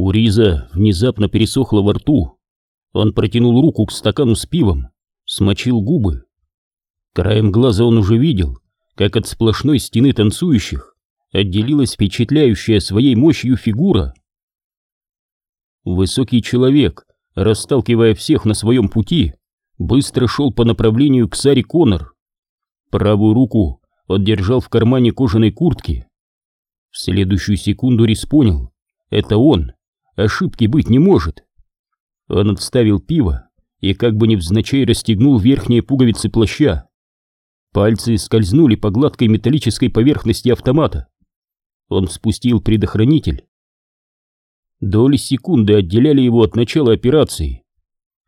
У Риза внезапно пересохло во рту. Он протянул руку к стакану с пивом, смочил губы. Краем глаза он уже видел, как от сплошной стены танцующих отделилась впечатляющая своей мощью фигура. Высокий человек, расталкивая всех на своем пути, быстро шел по направлению к Саре Коннор. Правую руку он держал в кармане кожаной куртки. В следующую секунду Рис понял — это он, ошибки быть не может. Он отставил пиво и как бы невзначай расстегнул верхние пуговицы плаща. Пальцы скользнули по гладкой металлической поверхности автомата. Он спустил предохранитель. Доли секунды отделяли его от начала операции.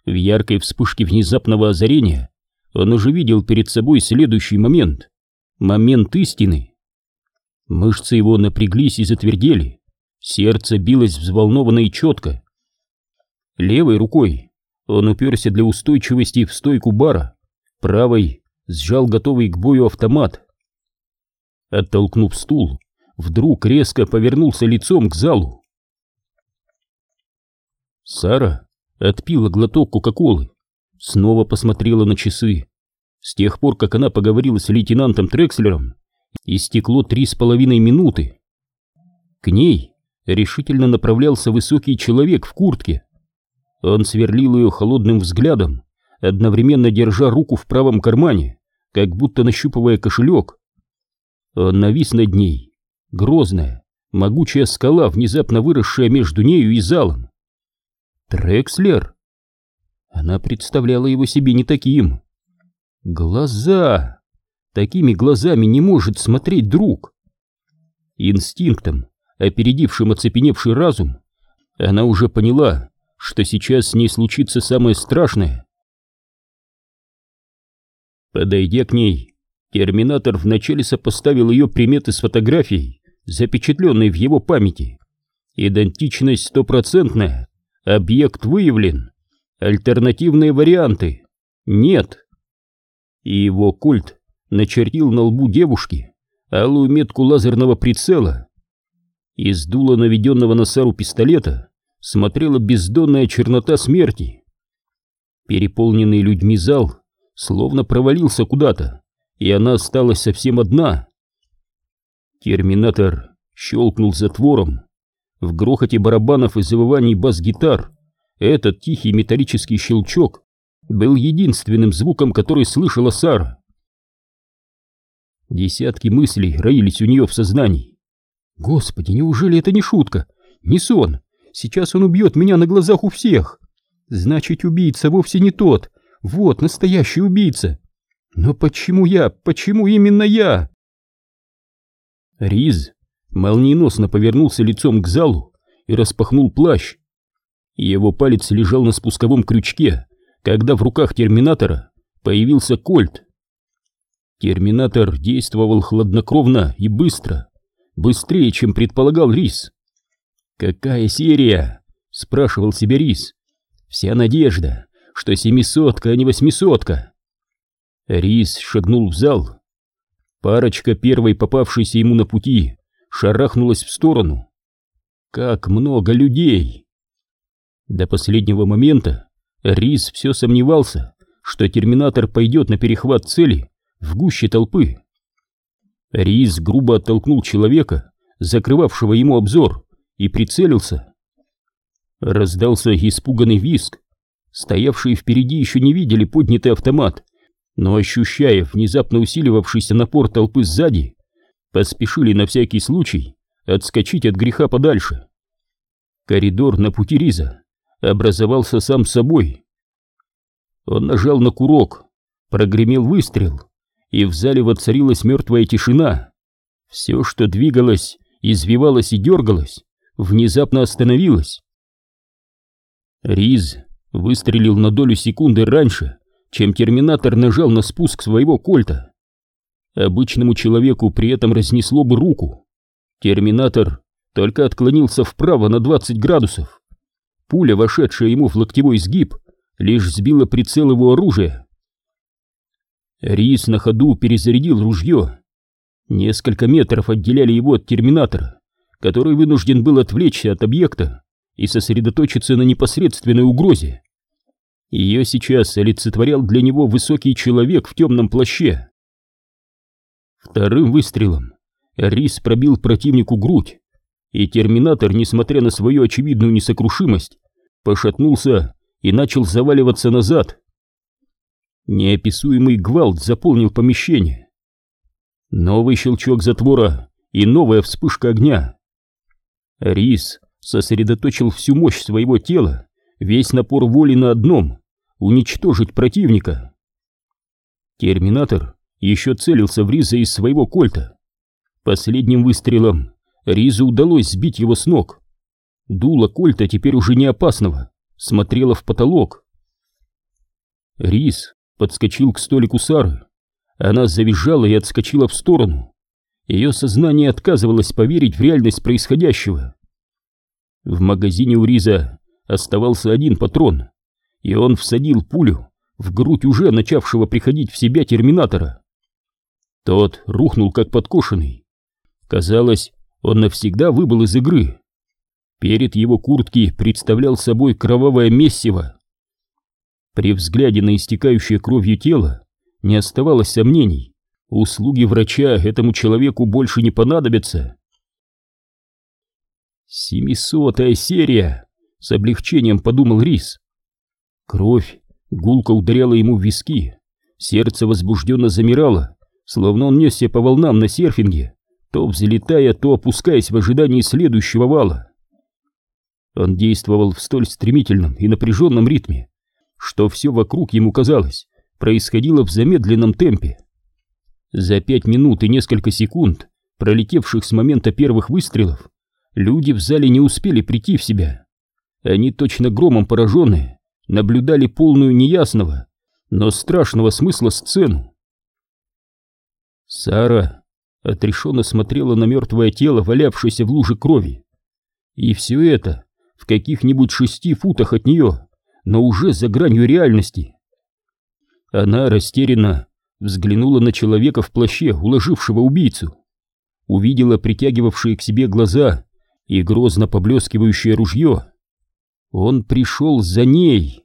В яркой вспышке внезапного озарения он уже видел перед собой следующий момент. Момент истины. Мышцы его напряглись и затвердели. Сердце билось взволнованно и четко. Левой рукой он уперся для устойчивости в стойку бара, правой сжал готовый к бою автомат. Оттолкнув стул, вдруг резко повернулся лицом к залу. Сара отпила глоток Кока-Колы, снова посмотрела на часы. С тех пор, как она поговорила с лейтенантом Трекслером, истекло три с половиной минуты. К ней решительно направлялся высокий человек в куртке. Он сверлил ее холодным взглядом, одновременно держа руку в правом кармане, как будто нащупывая кошелек. Он навис над ней, грозная, могучая скала, внезапно выросшая между нею и залом. Трекслер? Она представляла его себе не таким. Глаза! Такими глазами не может смотреть друг. Инстинктом, опередившим оцепеневший разум, она уже поняла, что сейчас с ней случится самое страшное. Подойдя к ней, терминатор вначале сопоставил ее приметы с фотографией, запечатленной в его памяти. Идентичность стопроцентная, объект выявлен, альтернативные варианты нет. И его культ начертил на лбу девушки алую метку лазерного прицела. Из дула наведенного на Сару пистолета смотрела бездонная чернота смерти. Переполненный людьми зал словно провалился куда-то, и она осталась совсем одна. Терминатор щелкнул затвором. В грохоте барабанов и завываний бас-гитар этот тихий металлический щелчок был единственным звуком, который слышала Сара. Десятки мыслей роились у нее в сознании. «Господи, неужели это не шутка? Не сон? Сейчас он убьет меня на глазах у всех. Значит, убийца вовсе не тот, вот настоящий убийца. Но почему я? Почему именно я? Риз молниеносно повернулся лицом к залу и распахнул плащ. Его палец лежал на спусковом крючке, когда в руках терминатора появился кольт. Терминатор действовал хладнокровно и быстро, быстрее, чем предполагал Рис. «Какая серия?» — спрашивал себе Рис. «Вся надежда, что семисотка, а не восьмисотка. Рис шагнул в зал. Парочка первой попавшейся ему на пути шарахнулась в сторону. Как много людей! До последнего момента Рис все сомневался, что терминатор пойдет на перехват цели в гуще толпы. Рис грубо оттолкнул человека, закрывавшего ему обзор, и прицелился. Раздался испуганный визг, Стоявшие впереди еще не видели поднятый автомат, но, ощущая внезапно усиливавшийся напор толпы сзади, поспешили на всякий случай отскочить от греха подальше. Коридор на пути Риза образовался сам собой. Он нажал на курок, прогремел выстрел, и в зале воцарилась мертвая тишина. Все, что двигалось, извивалось и дергалось, внезапно остановилось. Риз выстрелил на долю секунды раньше, чем терминатор нажал на спуск своего кольта. Обычному человеку при этом разнесло бы руку. Терминатор только отклонился вправо на 20 градусов. Пуля, вошедшая ему в локтевой сгиб, лишь сбила прицел его оружия. Рис на ходу перезарядил ружье. Несколько метров отделяли его от терминатора, который вынужден был отвлечься от объекта и сосредоточиться на непосредственной угрозе. Ее сейчас олицетворял для него высокий человек в темном плаще. Вторым выстрелом Рис пробил противнику грудь, и терминатор, несмотря на свою очевидную несокрушимость, пошатнулся и начал заваливаться назад. Неописуемый гвалт заполнил помещение. Новый щелчок затвора и новая вспышка огня. Рис сосредоточил всю мощь своего тела, весь напор воли на одном — уничтожить противника. Терминатор еще целился в Риза из своего кольта. Последним выстрелом Ризу удалось сбить его с ног. Дуло кольта теперь уже не опасного, смотрела в потолок. Риз подскочил к столику Сары. Она завизжала и отскочила в сторону. Ее сознание отказывалось поверить в реальность происходящего. В магазине у Риза оставался один патрон, и он всадил пулю в грудь уже начавшего приходить в себя терминатора. Тот рухнул как подкошенный. Казалось, он навсегда выбыл из игры. Перед его куртки представлял собой кровавое месиво. При взгляде на истекающее кровью тело не оставалось сомнений. Услуги врача этому человеку больше не понадобятся. «Семисотая серия!» — с облегчением подумал Рис. Кровь гулко ударяла ему в виски, сердце возбужденно замирало, словно он несся по волнам на серфинге, то взлетая, то опускаясь в ожидании следующего вала. Он действовал в столь стремительном и напряженном ритме, что все вокруг ему казалось происходило в замедленном темпе. За пять минут и несколько секунд, пролетевших с момента первых выстрелов, люди в зале не успели прийти в себя. Они точно громом пораженные наблюдали полную неясного, но страшного смысла сцену. Сара отрешенно смотрела на мертвое тело, валявшееся в луже крови. И все это в каких-нибудь шести футах от нее, но уже за гранью реальности. Она растерянно взглянула на человека в плаще, уложившего убийцу. Увидела притягивавшие к себе глаза и грозно поблескивающее ружье. Он пришел за ней.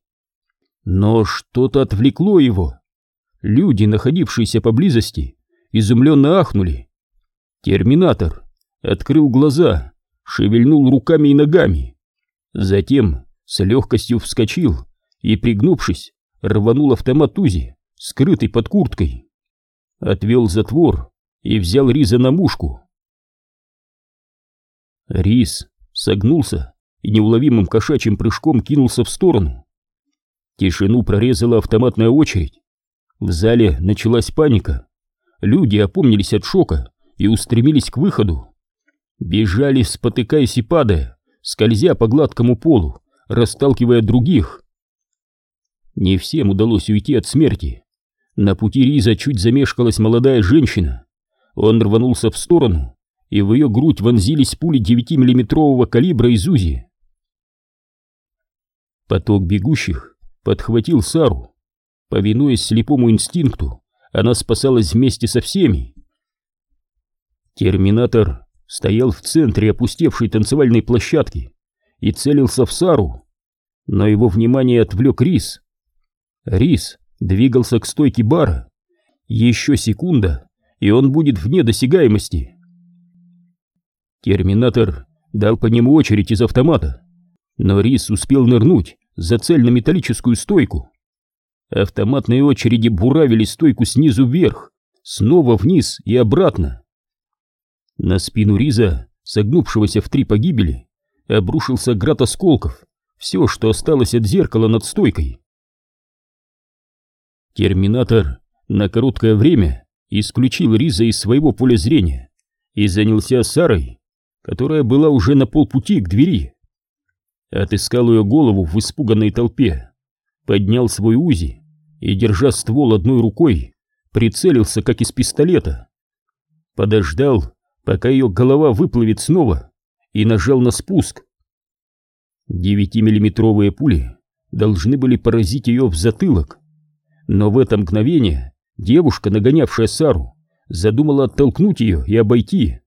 Но что-то отвлекло его. Люди, находившиеся поблизости, изумленно ахнули. Терминатор открыл глаза, шевельнул руками и ногами. Затем с легкостью вскочил и, пригнувшись, рванул автомат Узи, скрытый под курткой. Отвел затвор и взял Риза на мушку. Риз согнулся и неуловимым кошачьим прыжком кинулся в сторону. Тишину прорезала автоматная очередь. В зале началась паника. Люди опомнились от шока и устремились к выходу. Бежали, спотыкаясь и падая, скользя по гладкому полу, расталкивая других. Не всем удалось уйти от смерти. На пути Риза чуть замешкалась молодая женщина. Он рванулся в сторону, и в ее грудь вонзились пули 9-миллиметрового калибра из УЗИ. Поток бегущих подхватил Сару. Повинуясь слепому инстинкту, она спасалась вместе со всеми. Терминатор стоял в центре опустевшей танцевальной площадки и целился в Сару, но его внимание отвлек Рис. Рис двигался к стойке бара. Еще секунда, и он будет вне досягаемости. Терминатор дал по нему очередь из автомата, но Рис успел нырнуть за цель на металлическую стойку. Автоматные очереди буравили стойку снизу вверх, снова вниз и обратно. На спину Риза, согнувшегося в три погибели, обрушился град осколков, все, что осталось от зеркала над стойкой. Терминатор на короткое время исключил Риза из своего поля зрения и занялся Сарой, которая была уже на полпути к двери. Отыскал ее голову в испуганной толпе поднял свой УЗИ и, держа ствол одной рукой, прицелился, как из пистолета. Подождал, пока ее голова выплывет снова, и нажал на спуск. Девятимиллиметровые пули должны были поразить ее в затылок, но в это мгновение девушка, нагонявшая Сару, задумала оттолкнуть ее и обойти.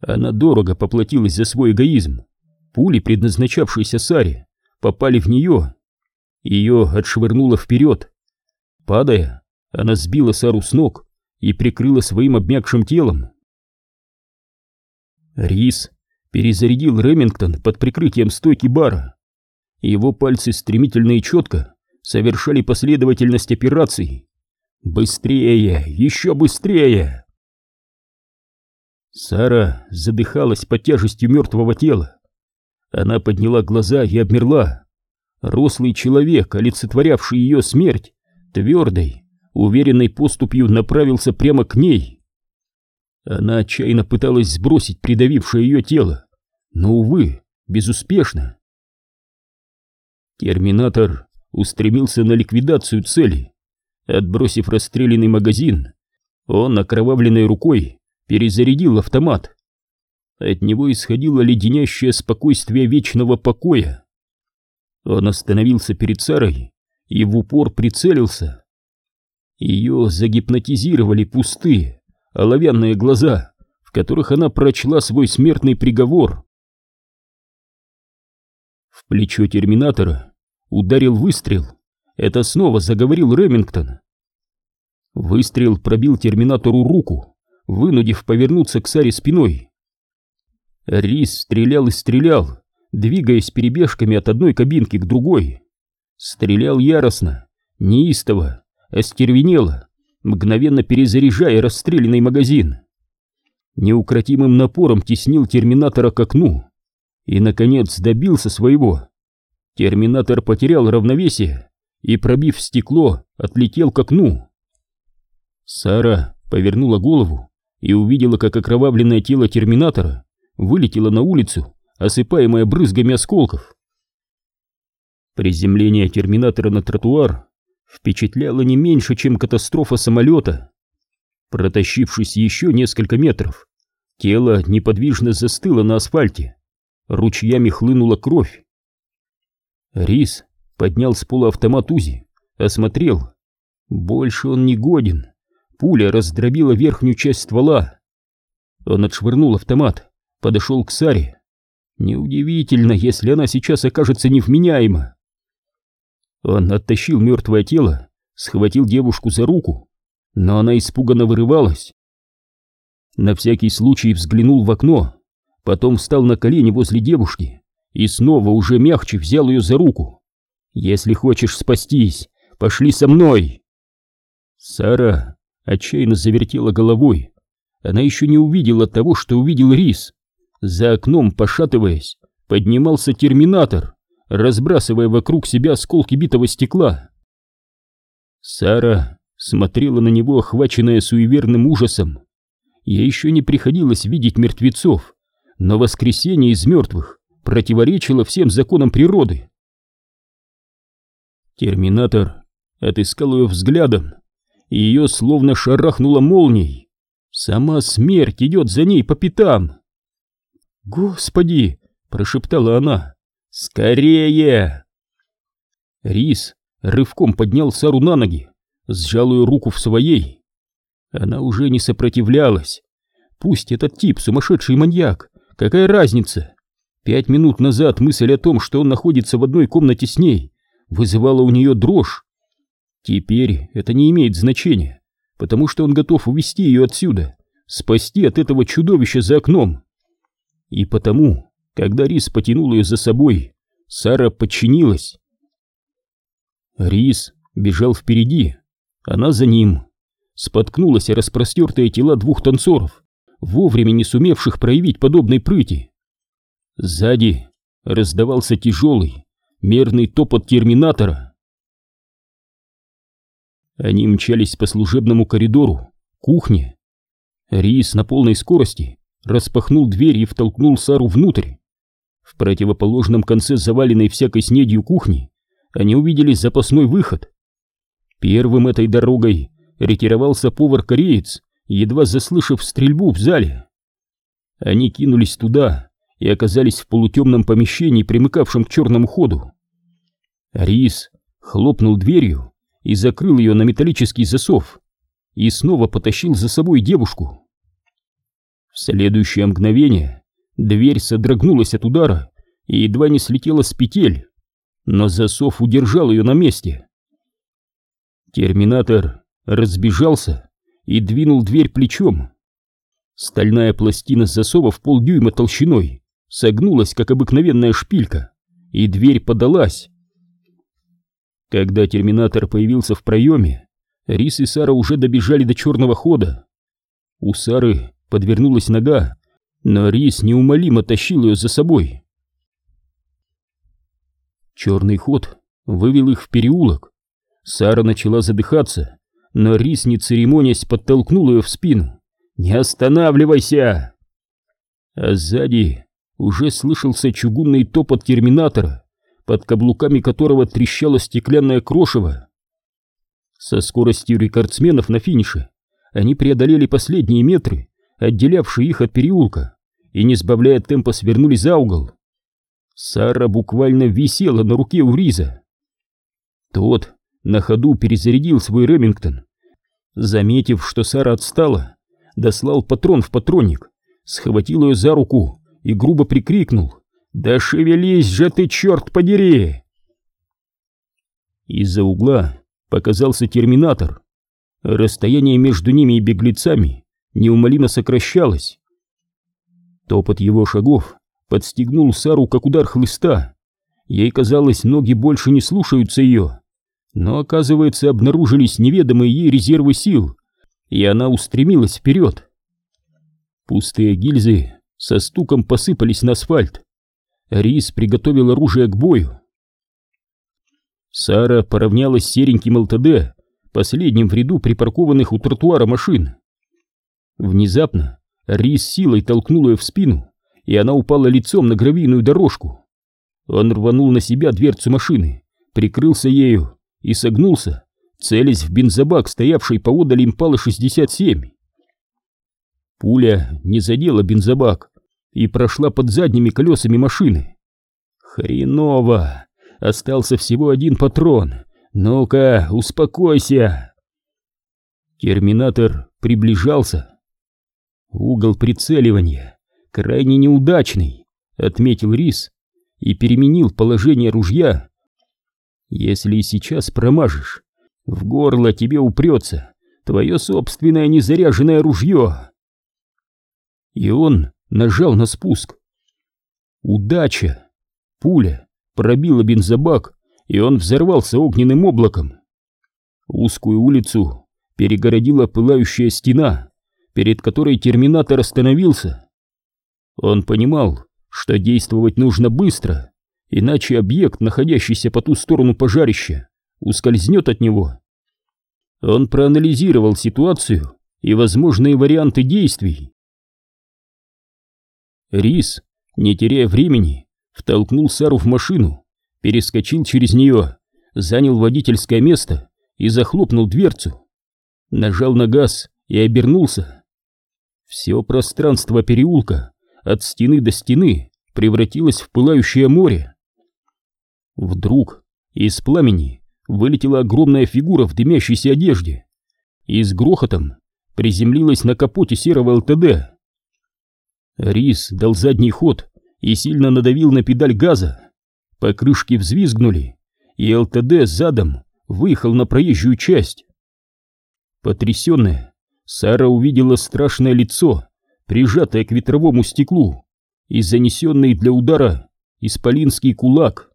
Она дорого поплатилась за свой эгоизм. Пули, предназначавшиеся Саре, попали в нее. Ее отшвырнуло вперед. Падая, она сбила Сару с ног и прикрыла своим обмякшим телом. Рис перезарядил Ремингтон под прикрытием стойки бара. Его пальцы стремительно и четко совершали последовательность операций. Быстрее, еще быстрее! Сара задыхалась под тяжестью мертвого тела. Она подняла глаза и обмерла. Рослый человек, олицетворявший ее смерть, твердой, уверенной поступью направился прямо к ней. Она отчаянно пыталась сбросить придавившее ее тело, но, увы, безуспешно. Терминатор устремился на ликвидацию цели. Отбросив расстрелянный магазин, он окровавленной рукой перезарядил автомат. От него исходило леденящее спокойствие вечного покоя. Он остановился перед Сарой и в упор прицелился. Ее загипнотизировали пустые, оловянные глаза, в которых она прочла свой смертный приговор. В плечо терминатора ударил выстрел. Это снова заговорил Ремингтон. Выстрел пробил терминатору руку, вынудив повернуться к Саре спиной. Рис стрелял и стрелял, двигаясь перебежками от одной кабинки к другой. Стрелял яростно, неистово, остервенело, мгновенно перезаряжая расстрелянный магазин. Неукротимым напором теснил терминатора к окну и, наконец, добился своего. Терминатор потерял равновесие и, пробив стекло, отлетел к окну. Сара повернула голову и увидела, как окровавленное тело терминатора вылетело на улицу, осыпаемое брызгами осколков. Приземление терминатора на тротуар впечатляло не меньше, чем катастрофа самолета. Протащившись еще несколько метров, тело неподвижно застыло на асфальте. Ручьями хлынула кровь. Рис поднял с пола автомат УЗИ, осмотрел. Больше он не годен. Пуля раздробила верхнюю часть ствола. Он отшвырнул автомат, подошел к Саре. Неудивительно, если она сейчас окажется невменяема. Он оттащил мертвое тело, схватил девушку за руку, но она испуганно вырывалась. На всякий случай взглянул в окно, потом встал на колени возле девушки и снова уже мягче взял ее за руку. «Если хочешь спастись, пошли со мной!» Сара отчаянно завертела головой. Она еще не увидела того, что увидел Рис. За окном, пошатываясь, поднимался терминатор разбрасывая вокруг себя осколки битого стекла. Сара смотрела на него, охваченная суеверным ужасом. Ей еще не приходилось видеть мертвецов, но воскресение из мертвых противоречило всем законам природы. Терминатор отыскал ее взглядом, и ее словно шарахнуло молнией. Сама смерть идет за ней по пятам. «Господи!» — прошептала она. «Скорее!» Рис рывком поднял Сару на ноги, сжал ее руку в своей. Она уже не сопротивлялась. Пусть этот тип сумасшедший маньяк, какая разница? Пять минут назад мысль о том, что он находится в одной комнате с ней, вызывала у нее дрожь. Теперь это не имеет значения, потому что он готов увести ее отсюда, спасти от этого чудовища за окном. И потому когда Рис потянул ее за собой, Сара подчинилась. Рис бежал впереди, она за ним. Споткнулась о распростертые тела двух танцоров, вовремя не сумевших проявить подобной прыти. Сзади раздавался тяжелый, мерный топот терминатора. Они мчались по служебному коридору, кухне. Рис на полной скорости распахнул дверь и втолкнул Сару внутрь. В противоположном конце заваленной всякой снедью кухни они увидели запасной выход. Первым этой дорогой ретировался повар-кореец, едва заслышав стрельбу в зале. Они кинулись туда и оказались в полутемном помещении, примыкавшем к черному ходу. Рис хлопнул дверью и закрыл ее на металлический засов и снова потащил за собой девушку. В следующее мгновение Дверь содрогнулась от удара, и едва не слетела с петель, но засов удержал ее на месте. Терминатор разбежался и двинул дверь плечом. Стальная пластина засова в полдюйма толщиной согнулась, как обыкновенная шпилька, и дверь подалась. Когда терминатор появился в проеме, Рис и Сара уже добежали до черного хода. У Сары подвернулась нога, но Рис неумолимо тащил ее за собой. Черный ход вывел их в переулок. Сара начала задыхаться, но Рис, не церемонясь, подтолкнул ее в спину. «Не останавливайся!» А сзади уже слышался чугунный топот терминатора, под каблуками которого трещало стеклянное крошево. Со скоростью рекордсменов на финише они преодолели последние метры, отделявшие их от переулка, и, не сбавляя темпа, свернули за угол. Сара буквально висела на руке у Риза. Тот на ходу перезарядил свой Ремингтон. Заметив, что Сара отстала, дослал патрон в патронник, схватил ее за руку и грубо прикрикнул «Да шевелись же ты, черт подери!» Из-за угла показался терминатор. Расстояние между ними и беглецами неумолимо сокращалось. Топот его шагов подстегнул Сару, как удар хлыста. Ей казалось, ноги больше не слушаются ее. Но, оказывается, обнаружились неведомые ей резервы сил, и она устремилась вперед. Пустые гильзы со стуком посыпались на асфальт. Рис приготовил оружие к бою. Сара поравнялась с сереньким ЛТД, последним в ряду припаркованных у тротуара машин. Внезапно Рис силой толкнул ее в спину, и она упала лицом на гравийную дорожку. Он рванул на себя дверцу машины, прикрылся ею и согнулся, целясь в бензобак, стоявший поодаль импала-67. Пуля не задела бензобак и прошла под задними колесами машины. Хреново! Остался всего один патрон. Ну-ка, успокойся. Терминатор приближался. Угол прицеливания крайне неудачный, отметил Рис и переменил положение ружья. Если и сейчас промажешь, в горло тебе упрется твое собственное незаряженное ружье. И он нажал на спуск. Удача! Пуля пробила бензобак, и он взорвался огненным облаком. Узкую улицу перегородила пылающая стена, перед которой терминатор остановился. Он понимал, что действовать нужно быстро, иначе объект, находящийся по ту сторону пожарища, ускользнет от него. Он проанализировал ситуацию и возможные варианты действий. Рис, не теряя времени, втолкнул Сару в машину, перескочил через нее, занял водительское место и захлопнул дверцу. Нажал на газ и обернулся. Все пространство переулка, от стены до стены, превратилось в пылающее море. Вдруг из пламени вылетела огромная фигура в дымящейся одежде и с грохотом приземлилась на капоте серого ЛТД. Рис дал задний ход и сильно надавил на педаль газа. Покрышки взвизгнули, и ЛТД задом выехал на проезжую часть. Потрясенная, Сара увидела страшное лицо, прижатое к ветровому стеклу, и занесенный для удара исполинский кулак.